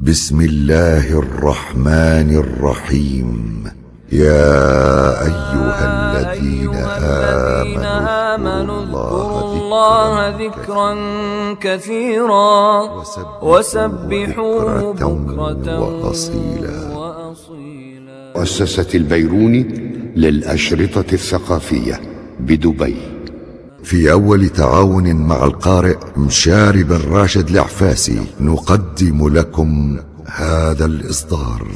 بسم الله الرحمن الرحيم. يا أيها الذين آمنوا اذكروا الله ذكرا كثيرا وسبحوه بكرة وأصيلا. مؤسسة البيروني للأشرطة الثقافية بدبي. في أول تعاون مع القارئ مشاري بن راشد العفاسي نقدم لكم هذا الإصدار.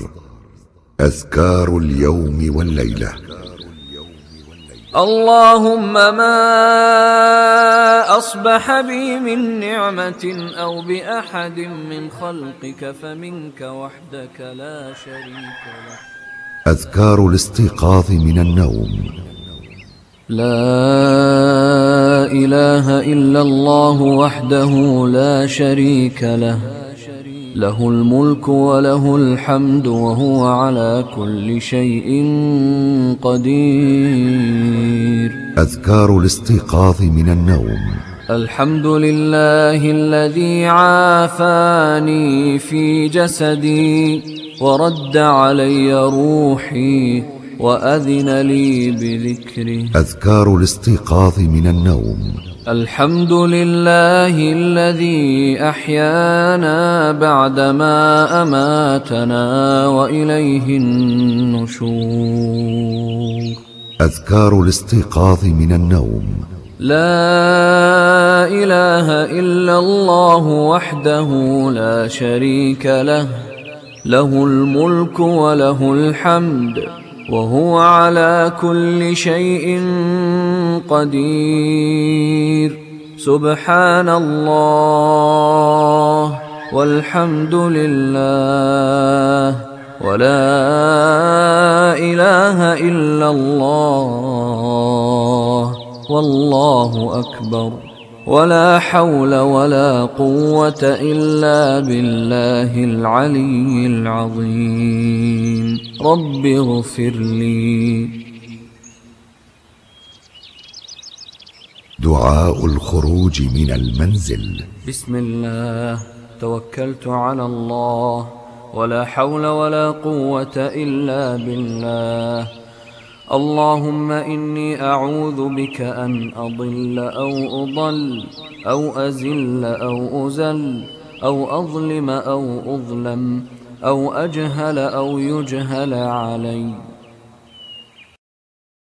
أذكار اليوم والليلة. اللهم ما أصبح بي من نعمة أو بأحد من خلقك فمنك وحدك لا شريك له. أذكار الاستيقاظ من النوم. لا إله إلا الله وحده لا شريك له. له الملك وله الحمد وهو على كل شيء قدير. أذكار الاستيقاظ من النوم. الحمد لله الذي عافاني في جسدي ورد علي روحي وأذن لي بذكره. أذكار الاستيقاظ من النوم. الحمد لله الذي أحيانا بعدما أماتنا وإليه النشور. أذكار الاستيقاظ من النوم. لا إله إلا الله وحده لا شريك له. له الملك وله الحمد. وهو على كل شيء قدير. سبحان الله والحمد لله ولا إله إلا الله والله أكبر. ولا حول ولا قوة إلا بالله العلي العظيم. رب اغفر لي. دعاء الخروج من المنزل. بسم الله. توكلت على الله. ولا حول ولا قوة إلا بالله. اللهم إني أعوذ بك أن أضل أو أضل أو أزل أو أزل أو أظلم أو أظلم أو أجهل أو يجهل علي.